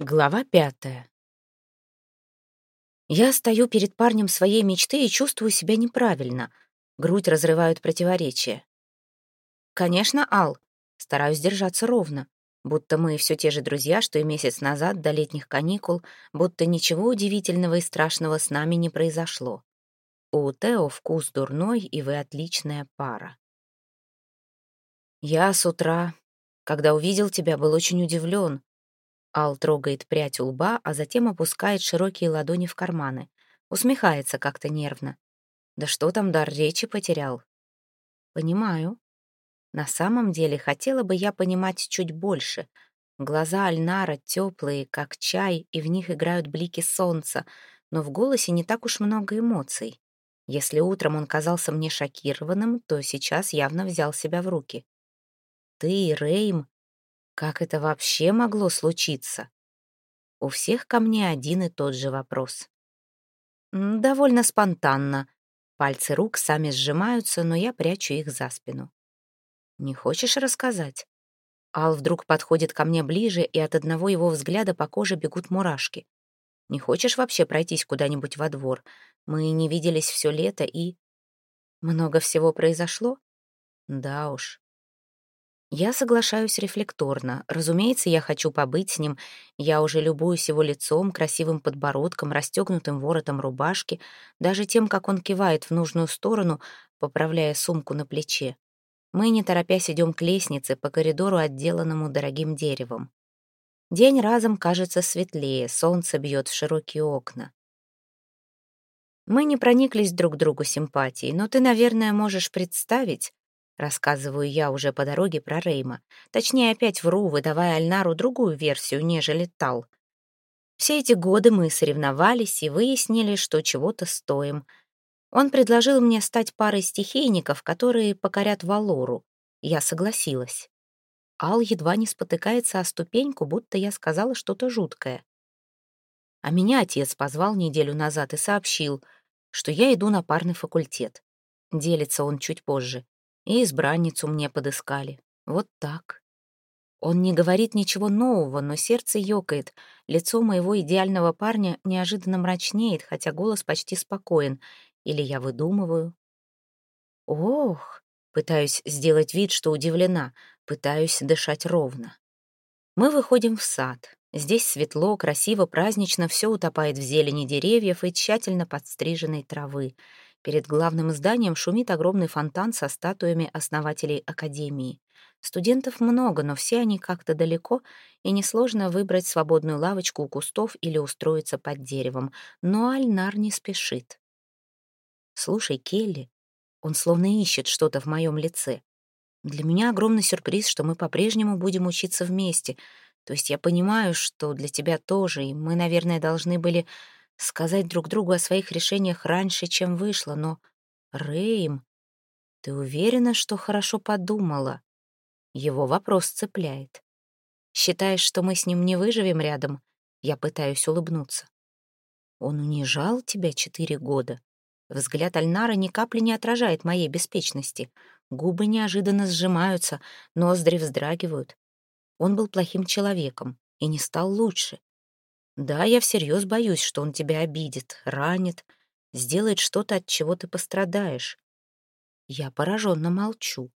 Глава пятая. Я стою перед парнем своей мечты и чувствую себя неправильно. Грудь разрывают противоречия. Конечно, Ал. Стараюсь держаться ровно. Будто мы все те же друзья, что и месяц назад до летних каникул, будто ничего удивительного и страшного с нами не произошло. У Тео вкус дурной, и вы отличная пара. Я с утра, когда увидел тебя, был очень удивлен. Ал трогает прядь у лба, а затем опускает широкие ладони в карманы. Усмехается как-то нервно. Да что там дар речи потерял? Понимаю. На самом деле хотела бы я понимать чуть больше. Глаза Альнара теплые, как чай, и в них играют блики солнца, но в голосе не так уж много эмоций. Если утром он казался мне шокированным, то сейчас явно взял себя в руки. «Ты, Рейм, как это вообще могло случиться? У всех ко мне один и тот же вопрос. Довольно спонтанно. Пальцы рук сами сжимаются, но я прячу их за спину. Не хочешь рассказать? Ал вдруг подходит ко мне ближе, и от одного его взгляда по коже бегут мурашки. Не хочешь вообще пройтись куда-нибудь во двор? Мы не виделись все лето, и... Много всего произошло? Да уж. Я соглашаюсь рефлекторно. Разумеется, я хочу побыть с ним. Я уже любуюсь его лицом, красивым подбородком, расстегнутым воротом рубашки, даже тем, как он кивает в нужную сторону, поправляя сумку на плече. Мы, не торопясь, идем к лестнице по коридору, отделанному дорогим деревом. День разом кажется светлее, солнце бьет в широкие окна. Мы не прониклись друг другу симпатией, но ты, наверное, можешь представить, Рассказываю я уже по дороге про Рейма. Точнее, опять вру, выдавая Альнару другую версию, нежели Тал. Все эти годы мы соревновались и выяснили, что чего-то стоим. Он предложил мне стать парой стихийников, которые покорят Валору. Я согласилась. Ал едва не спотыкается о ступеньку, будто я сказала что-то жуткое. А меня отец позвал неделю назад и сообщил, что я иду на парный факультет. Делится он чуть позже и избранницу мне подыскали. Вот так. Он не говорит ничего нового, но сердце ёкает. Лицо моего идеального парня неожиданно мрачнеет, хотя голос почти спокоен. Или я выдумываю. Ох, пытаюсь сделать вид, что удивлена, пытаюсь дышать ровно. Мы выходим в сад. Здесь светло, красиво, празднично, все утопает в зелени деревьев и тщательно подстриженной травы. Перед главным зданием шумит огромный фонтан со статуями основателей Академии. Студентов много, но все они как-то далеко, и несложно выбрать свободную лавочку у кустов или устроиться под деревом. Но Альнар не спешит. «Слушай, Келли, он словно ищет что-то в моем лице. Для меня огромный сюрприз, что мы по-прежнему будем учиться вместе. То есть я понимаю, что для тебя тоже, и мы, наверное, должны были сказать друг другу о своих решениях раньше, чем вышло, но... Рейм, ты уверена, что хорошо подумала? Его вопрос цепляет. Считаешь, что мы с ним не выживем рядом? Я пытаюсь улыбнуться. Он унижал тебя четыре года. Взгляд Альнара ни капли не отражает моей беспечности. Губы неожиданно сжимаются, ноздри вздрагивают. Он был плохим человеком и не стал лучше. Да, я всерьез боюсь, что он тебя обидит, ранит, сделает что-то, от чего ты пострадаешь. Я пораженно молчу.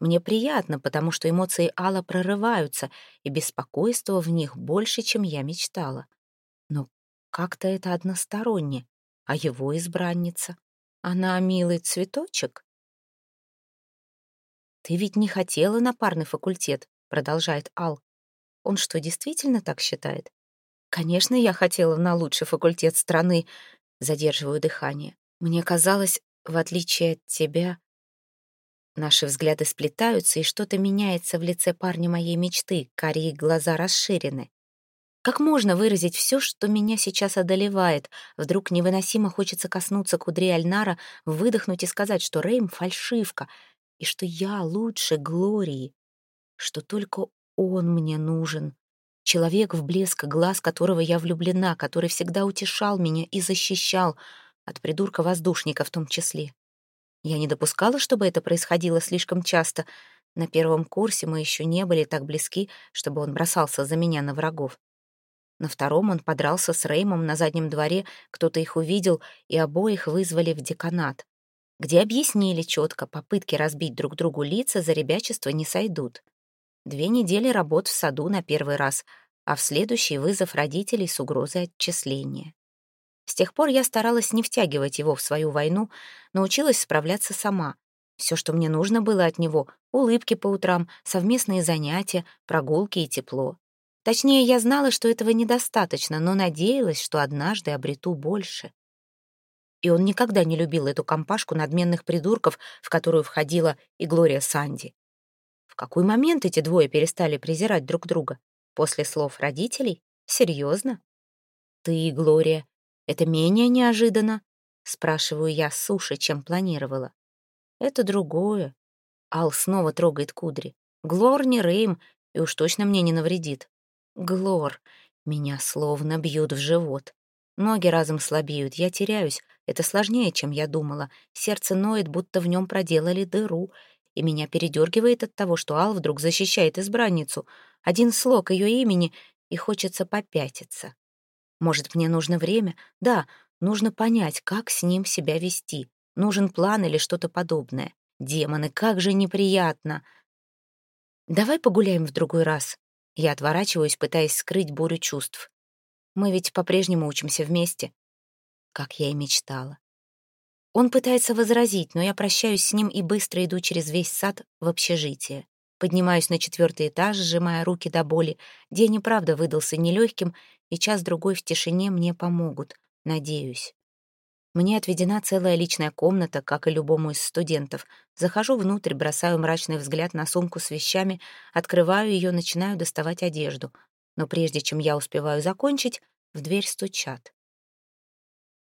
Мне приятно, потому что эмоции Алла прорываются, и беспокойство в них больше, чем я мечтала. Но как-то это односторонне. А его избранница? Она милый цветочек? «Ты ведь не хотела на парный факультет», — продолжает Ал. «Он что, действительно так считает? Конечно, я хотела на лучший факультет страны. Задерживаю дыхание. Мне казалось, в отличие от тебя... Наши взгляды сплетаются, и что-то меняется в лице парня моей мечты. Карие глаза расширены. Как можно выразить все, что меня сейчас одолевает? Вдруг невыносимо хочется коснуться кудри Альнара, выдохнуть и сказать, что Рейм — фальшивка, и что я лучше Глории, что только он мне нужен. Человек, в блеск глаз которого я влюблена, который всегда утешал меня и защищал, от придурка-воздушника в том числе. Я не допускала, чтобы это происходило слишком часто. На первом курсе мы еще не были так близки, чтобы он бросался за меня на врагов. На втором он подрался с Реймом на заднем дворе, кто-то их увидел, и обоих вызвали в деканат, где объяснили четко, попытки разбить друг другу лица за ребячество не сойдут. Две недели работ в саду на первый раз, а в следующий вызов родителей с угрозой отчисления. С тех пор я старалась не втягивать его в свою войну, научилась справляться сама. Все, что мне нужно было от него — улыбки по утрам, совместные занятия, прогулки и тепло. Точнее, я знала, что этого недостаточно, но надеялась, что однажды обрету больше. И он никогда не любил эту компашку надменных придурков, в которую входила и Глория Санди. Какой момент эти двое перестали презирать друг друга? После слов родителей? Серьезно? Ты, Глория, это менее неожиданно?» — спрашиваю я суше, чем планировала. «Это другое». Ал снова трогает кудри. «Глор не Рейм, и уж точно мне не навредит». «Глор». Меня словно бьют в живот. Ноги разом слабеют, я теряюсь. Это сложнее, чем я думала. Сердце ноет, будто в нем проделали дыру. И меня передергивает от того, что Ал вдруг защищает избранницу. Один слог ее имени, и хочется попятиться. Может, мне нужно время? Да, нужно понять, как с ним себя вести. Нужен план или что-то подобное. Демоны, как же неприятно. Давай погуляем в другой раз. Я отворачиваюсь, пытаясь скрыть бурю чувств. Мы ведь по-прежнему учимся вместе. Как я и мечтала. Он пытается возразить, но я прощаюсь с ним и быстро иду через весь сад в общежитие. Поднимаюсь на четвертый этаж, сжимая руки до боли. День и правда выдался нелегким, и час-другой в тишине мне помогут, надеюсь. Мне отведена целая личная комната, как и любому из студентов. Захожу внутрь, бросаю мрачный взгляд на сумку с вещами, открываю ее, начинаю доставать одежду. Но прежде чем я успеваю закончить, в дверь стучат.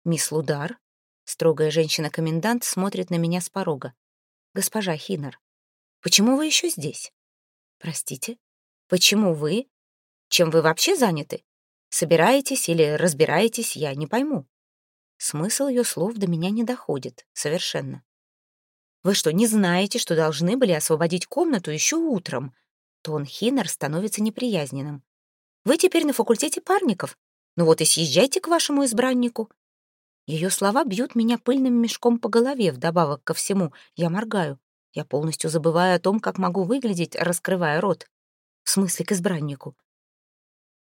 «Мисс Лудар?» Строгая женщина-комендант смотрит на меня с порога. «Госпожа Хиннер, Почему вы еще здесь? Простите? Почему вы? Чем вы вообще заняты? Собираетесь или разбираетесь, я не пойму. Смысл ее слов до меня не доходит. Совершенно. Вы что, не знаете, что должны были освободить комнату еще утром? Тон Хиннер становится неприязненным. Вы теперь на факультете парников. Ну вот и съезжайте к вашему избраннику. Ее слова бьют меня пыльным мешком по голове, вдобавок ко всему. Я моргаю. Я полностью забываю о том, как могу выглядеть, раскрывая рот. В смысле, к избраннику.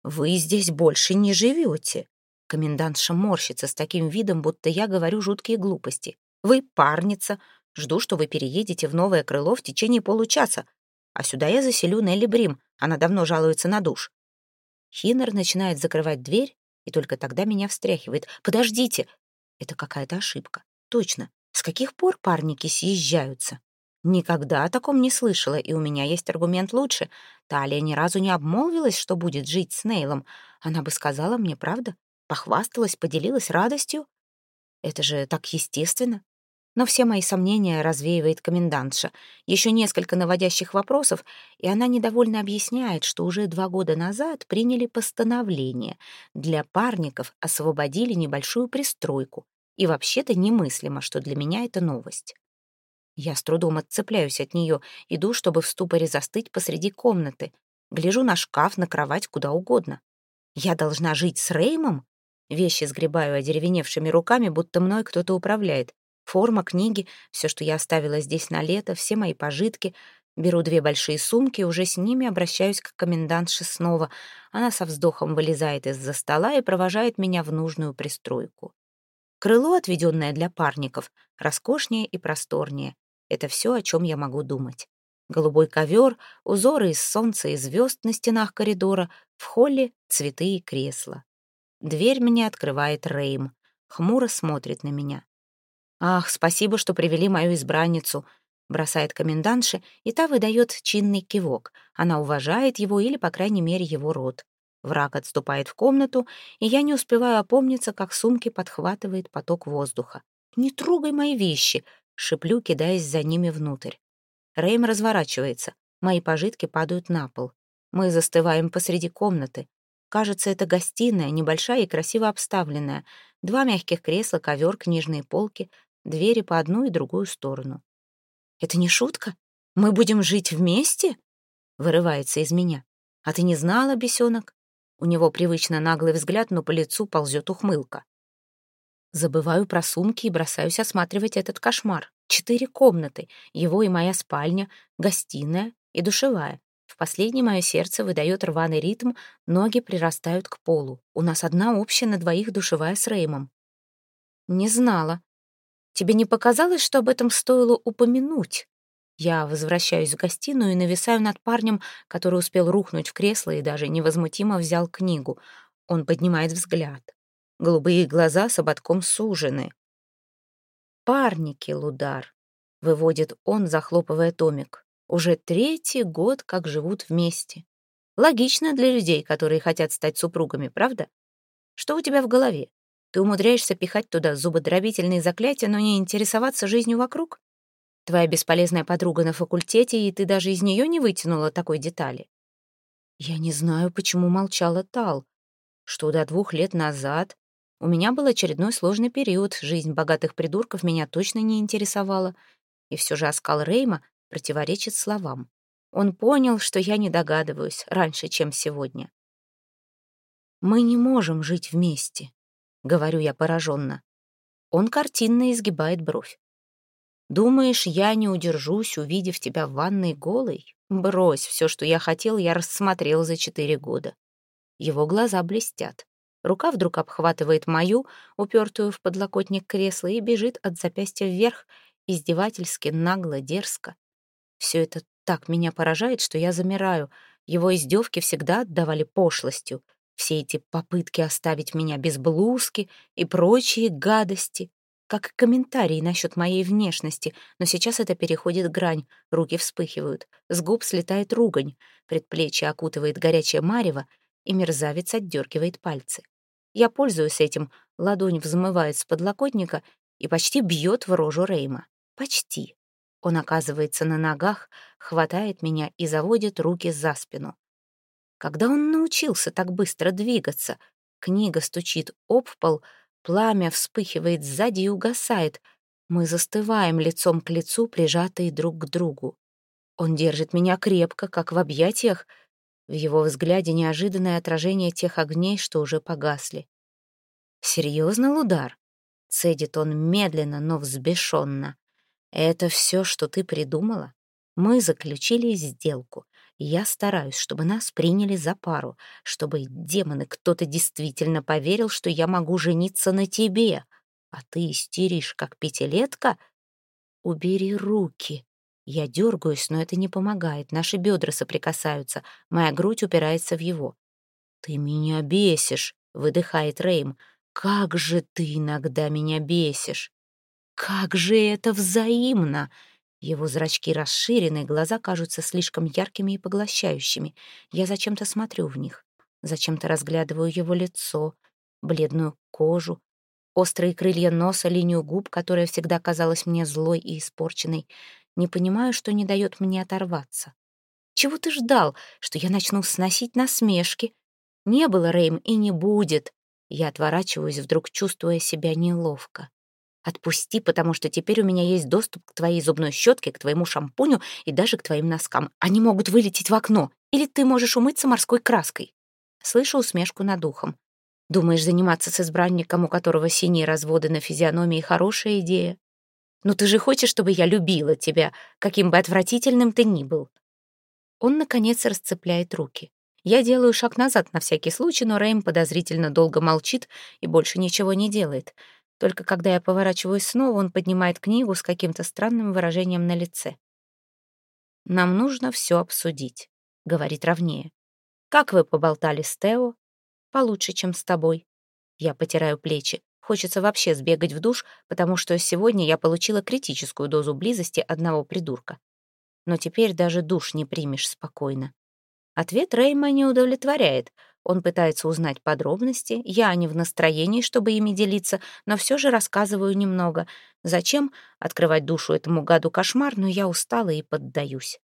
«Вы здесь больше не живете». Комендантша морщится с таким видом, будто я говорю жуткие глупости. «Вы парница. Жду, что вы переедете в новое крыло в течение получаса. А сюда я заселю Нелли Брим. Она давно жалуется на душ». Хиннер начинает закрывать дверь, и только тогда меня встряхивает. «Подождите!» Это какая-то ошибка. Точно. С каких пор парники съезжаются? Никогда о таком не слышала, и у меня есть аргумент лучше. Талия ни разу не обмолвилась, что будет жить с Нейлом. Она бы сказала мне, правда? Похвасталась, поделилась радостью. Это же так естественно. Но все мои сомнения развеивает комендантша. Еще несколько наводящих вопросов, и она недовольно объясняет, что уже два года назад приняли постановление. Для парников освободили небольшую пристройку. И вообще-то немыслимо, что для меня это новость. Я с трудом отцепляюсь от нее, иду, чтобы в ступоре застыть посреди комнаты. Гляжу на шкаф, на кровать, куда угодно. Я должна жить с Реймом? Вещи сгребаю одеревеневшими руками, будто мной кто-то управляет. Форма, книги, все, что я оставила здесь на лето, все мои пожитки. Беру две большие сумки, уже с ними обращаюсь к комендантше снова. Она со вздохом вылезает из-за стола и провожает меня в нужную пристройку. Крыло, отведенное для парников, роскошнее и просторнее. Это все, о чем я могу думать. Голубой ковер, узоры из солнца и звезд на стенах коридора, в холле цветы и кресла. Дверь мне открывает Рейм. Хмуро смотрит на меня. «Ах, спасибо, что привели мою избранницу», — бросает комендантша, и та выдает чинный кивок. Она уважает его или, по крайней мере, его род. Враг отступает в комнату, и я не успеваю опомниться, как сумки подхватывает поток воздуха. «Не трогай мои вещи!» Шиплю, кидаясь за ними внутрь. Рейм разворачивается. Мои пожитки падают на пол. Мы застываем посреди комнаты. Кажется, это гостиная, небольшая и красиво обставленная. Два мягких кресла, ковер, книжные полки, двери по одну и другую сторону. «Это не шутка? Мы будем жить вместе?» Вырывается из меня. «А ты не знала, бесенок?» У него привычно наглый взгляд, но по лицу ползет ухмылка. Забываю про сумки и бросаюсь осматривать этот кошмар. Четыре комнаты, его и моя спальня, гостиная и душевая. В последнее мое сердце выдает рваный ритм, ноги прирастают к полу. У нас одна общая на двоих душевая с Реймом. Не знала. Тебе не показалось, что об этом стоило упомянуть? Я возвращаюсь в гостиную и нависаю над парнем, который успел рухнуть в кресло и даже невозмутимо взял книгу. Он поднимает взгляд. Голубые глаза с ободком сужены. «Парники, Лудар», — выводит он, захлопывая томик. «Уже третий год, как живут вместе. Логично для людей, которые хотят стать супругами, правда? Что у тебя в голове? Ты умудряешься пихать туда зубодробительные заклятия, но не интересоваться жизнью вокруг? Твоя бесполезная подруга на факультете, и ты даже из нее не вытянула такой детали. Я не знаю, почему молчала Тал. Что до двух лет назад у меня был очередной сложный период, жизнь богатых придурков меня точно не интересовала, и все же оскал Рейма противоречит словам. Он понял, что я не догадываюсь раньше, чем сегодня. «Мы не можем жить вместе», — говорю я пораженно. Он картинно изгибает бровь. «Думаешь, я не удержусь, увидев тебя в ванной голой? Брось, все, что я хотел, я рассмотрел за четыре года». Его глаза блестят. Рука вдруг обхватывает мою, упертую в подлокотник кресла, и бежит от запястья вверх, издевательски, нагло, дерзко. Все это так меня поражает, что я замираю. Его издевки всегда отдавали пошлостью. Все эти попытки оставить меня без блузки и прочие гадости. Как комментарии насчет моей внешности, но сейчас это переходит грань, руки вспыхивают, с губ слетает ругань, предплечье окутывает горячее марево, и мерзавец отдергивает пальцы. Я пользуюсь этим, ладонь взмывает с подлокотника и почти бьет в рожу Рейма. Почти. Он оказывается на ногах, хватает меня и заводит руки за спину. Когда он научился так быстро двигаться? Книга стучит об пол, пламя вспыхивает сзади и угасает. Мы застываем лицом к лицу, прижатые друг к другу. Он держит меня крепко, как в объятиях — в его взгляде неожиданное отражение тех огней, что уже погасли. «Серьезно, Лудар?» — цедит он медленно, но взбешенно. «Это все, что ты придумала? Мы заключили сделку. Я стараюсь, чтобы нас приняли за пару, чтобы, демоны, кто-то действительно поверил, что я могу жениться на тебе. А ты истеришь, как пятилетка? Убери руки!» Я дергаюсь, но это не помогает. Наши бедра соприкасаются. Моя грудь упирается в его. «Ты меня бесишь», — выдыхает Рейм. «Как же ты иногда меня бесишь!» «Как же это взаимно!» Его зрачки расширены, глаза кажутся слишком яркими и поглощающими. Я зачем-то смотрю в них. Зачем-то разглядываю его лицо, бледную кожу, острые крылья носа, линию губ, которая всегда казалась мне злой и испорченной. Не понимаю, что не дает мне оторваться. Чего ты ждал, что я начну сносить насмешки? Не было, Рейм, и не будет. Я отворачиваюсь, вдруг чувствуя себя неловко. Отпусти, потому что теперь у меня есть доступ к твоей зубной щетке, к твоему шампуню и даже к твоим носкам. Они могут вылететь в окно. Или ты можешь умыться морской краской. Слышу усмешку над ухом. Думаешь, заниматься с избранником, у которого синие разводы на физиономии, хорошая идея? Но ты же хочешь, чтобы я любила тебя, каким бы отвратительным ты ни был?» Он, наконец, расцепляет руки. Я делаю шаг назад на всякий случай, но Рэйм подозрительно долго молчит и больше ничего не делает. Только когда я поворачиваюсь снова, он поднимает книгу с каким-то странным выражением на лице. «Нам нужно все обсудить», — говорит ровнее. «Как вы поболтали с Тео? Получше, чем с тобой». Я потираю плечи. Хочется вообще сбегать в душ, потому что сегодня я получила критическую дозу близости одного придурка. Но теперь даже душ не примешь спокойно. Ответ Рейма не удовлетворяет. Он пытается узнать подробности. Я не в настроении, чтобы ими делиться, но все же рассказываю немного. Зачем открывать душу этому гаду кошмар, но я устала и поддаюсь.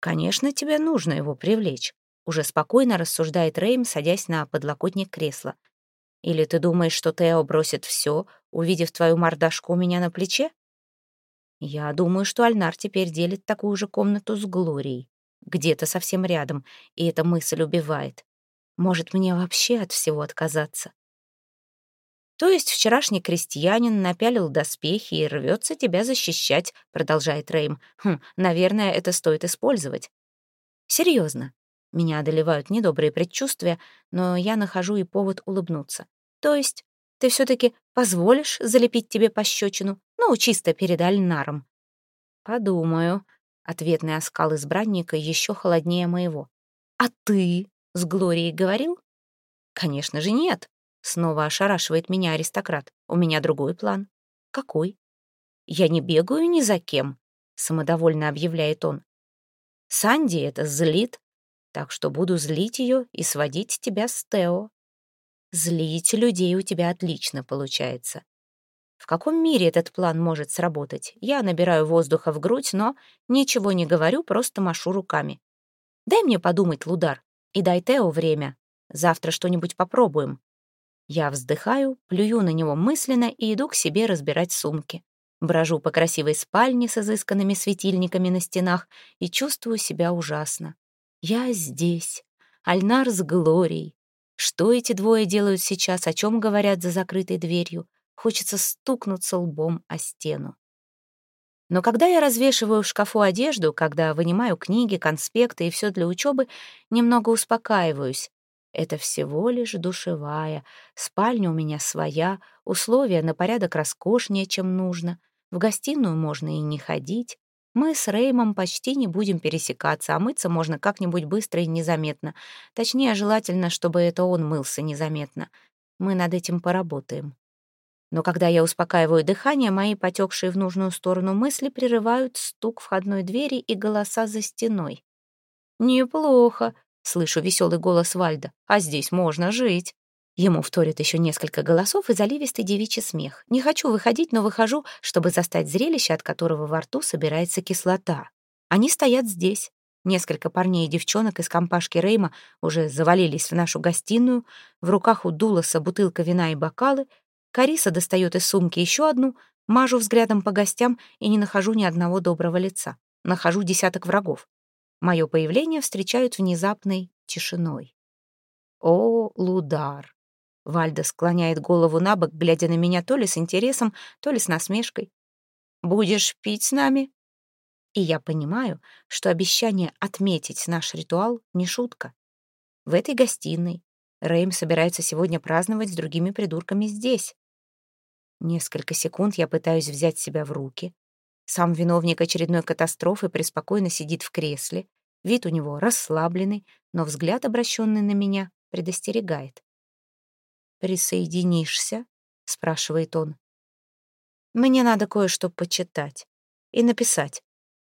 «Конечно, тебе нужно его привлечь», — уже спокойно рассуждает Рейм, садясь на подлокотник кресла. Или ты думаешь, что Тео бросит все, увидев твою мордашку у меня на плече? Я думаю, что Альнар теперь делит такую же комнату с Глорией. Где-то совсем рядом, и эта мысль убивает. Может, мне вообще от всего отказаться? То есть вчерашний крестьянин напялил доспехи и рвется тебя защищать, продолжает Рейм. Хм, наверное, это стоит использовать. Серьезно. Меня одолевают недобрые предчувствия, но я нахожу и повод улыбнуться. То есть ты все-таки позволишь залепить тебе пощечину? Ну, чисто перед Альнаром. Подумаю. Ответный оскал избранника еще холоднее моего. А ты с Глорией говорил? Конечно же нет. Снова ошарашивает меня аристократ. У меня другой план. Какой? Я не бегаю ни за кем, самодовольно объявляет он. Санди это злит, так что буду злить ее и сводить тебя с Тео. Злить людей у тебя отлично получается. В каком мире этот план может сработать? Я набираю воздуха в грудь, но ничего не говорю, просто машу руками. Дай мне подумать, Лудар, и дай Тео время. Завтра что-нибудь попробуем. Я вздыхаю, плюю на него мысленно и иду к себе разбирать сумки. Брожу по красивой спальне с изысканными светильниками на стенах и чувствую себя ужасно. Я здесь. Альнар с Глорией. Что эти двое делают сейчас, о чем говорят за закрытой дверью? Хочется стукнуться лбом о стену. Но когда я развешиваю в шкафу одежду, когда вынимаю книги, конспекты и все для учебы, немного успокаиваюсь. Это всего лишь душевая. Спальня у меня своя, условия на порядок роскошнее, чем нужно. В гостиную можно и не ходить. Мы с Реймом почти не будем пересекаться, а мыться можно как-нибудь быстро и незаметно. Точнее, желательно, чтобы это он мылся незаметно. Мы над этим поработаем. Но когда я успокаиваю дыхание, мои потекшие в нужную сторону мысли прерывают стук входной двери и голоса за стеной. «Неплохо», Слышу веселый голос Вальда. «А здесь можно жить». Ему вторят еще несколько голосов и заливистый девичий смех. Не хочу выходить, но выхожу, чтобы застать зрелище, от которого во рту собирается кислота. Они стоят здесь. Несколько парней и девчонок из компашки Рейма уже завалились в нашу гостиную. В руках у Дуласа бутылка вина и бокалы. Кариса достает из сумки еще одну. Мажу взглядом по гостям и не нахожу ни одного доброго лица. Нахожу десяток врагов. Мое появление встречают внезапной тишиной. «О, Лудар!» Вальда склоняет голову на бок, глядя на меня то ли с интересом, то ли с насмешкой. «Будешь пить с нами?» И я понимаю, что обещание отметить наш ритуал — не шутка. В этой гостиной Рэйм собирается сегодня праздновать с другими придурками здесь. Несколько секунд я пытаюсь взять себя в руки, сам виновник очередной катастрофы преспокойно сидит в кресле. Вид у него расслабленный, но взгляд, обращенный на меня, предостерегает. «Присоединишься?» — спрашивает он. «Мне надо кое-что почитать и написать.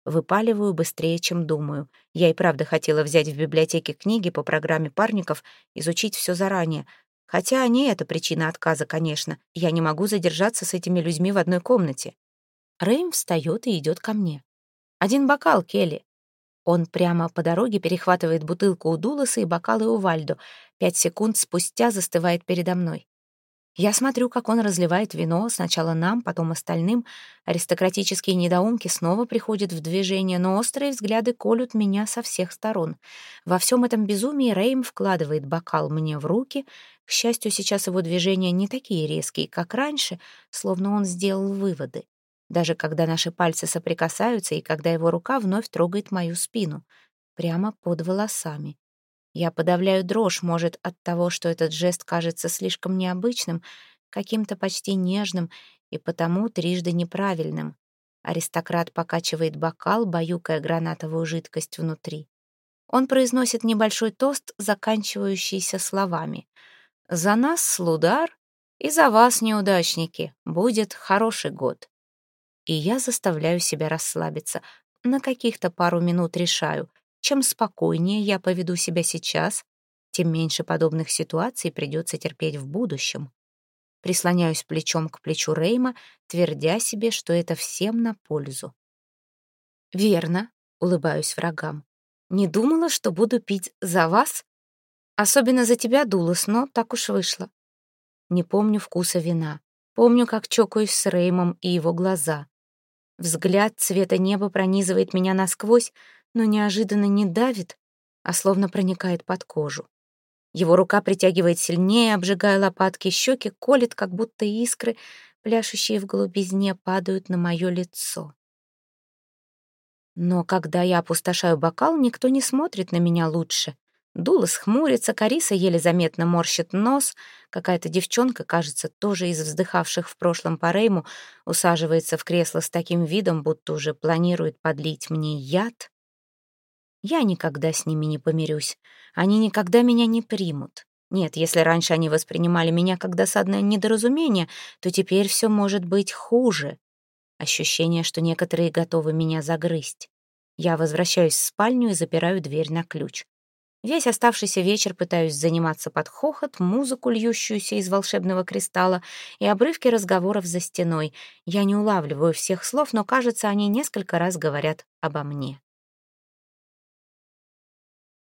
Выпаливаю быстрее, чем думаю. Я и правда хотела взять в библиотеке книги по программе парников, изучить все заранее. Хотя не это причина отказа, конечно. Я не могу задержаться с этими людьми в одной комнате. Рэйм встает и идет ко мне. «Один бокал, Келли». Он прямо по дороге перехватывает бутылку у Дуласа и бокалы у Вальдо. Пять секунд спустя застывает передо мной. Я смотрю, как он разливает вино, сначала нам, потом остальным. Аристократические недоумки снова приходят в движение, но острые взгляды колют меня со всех сторон. Во всем этом безумии Рейм вкладывает бокал мне в руки. К счастью, сейчас его движения не такие резкие, как раньше, словно он сделал выводы даже когда наши пальцы соприкасаются и когда его рука вновь трогает мою спину, прямо под волосами. Я подавляю дрожь, может, от того, что этот жест кажется слишком необычным, каким-то почти нежным и потому трижды неправильным. Аристократ покачивает бокал, баюкая гранатовую жидкость внутри. Он произносит небольшой тост, заканчивающийся словами. «За нас, слудар, и за вас, неудачники, будет хороший год» и я заставляю себя расслабиться. На каких-то пару минут решаю, чем спокойнее я поведу себя сейчас, тем меньше подобных ситуаций придется терпеть в будущем. Прислоняюсь плечом к плечу Рейма, твердя себе, что это всем на пользу. «Верно», — улыбаюсь врагам. «Не думала, что буду пить за вас? Особенно за тебя, Дулас, но так уж вышло. Не помню вкуса вина. Помню, как чокаюсь с Реймом и его глаза. Взгляд цвета неба пронизывает меня насквозь, но неожиданно не давит, а словно проникает под кожу. Его рука притягивает сильнее, обжигая лопатки, щеки колет, как будто искры, пляшущие в голубизне, падают на мое лицо. Но когда я опустошаю бокал, никто не смотрит на меня лучше. Дулас хмурится, Кариса еле заметно морщит нос. Какая-то девчонка, кажется, тоже из вздыхавших в прошлом по Рейму, усаживается в кресло с таким видом, будто уже планирует подлить мне яд. Я никогда с ними не помирюсь. Они никогда меня не примут. Нет, если раньше они воспринимали меня как досадное недоразумение, то теперь все может быть хуже. Ощущение, что некоторые готовы меня загрызть. Я возвращаюсь в спальню и запираю дверь на ключ. Весь оставшийся вечер пытаюсь заниматься под хохот, музыку, льющуюся из волшебного кристалла, и обрывки разговоров за стеной. Я не улавливаю всех слов, но, кажется, они несколько раз говорят обо мне.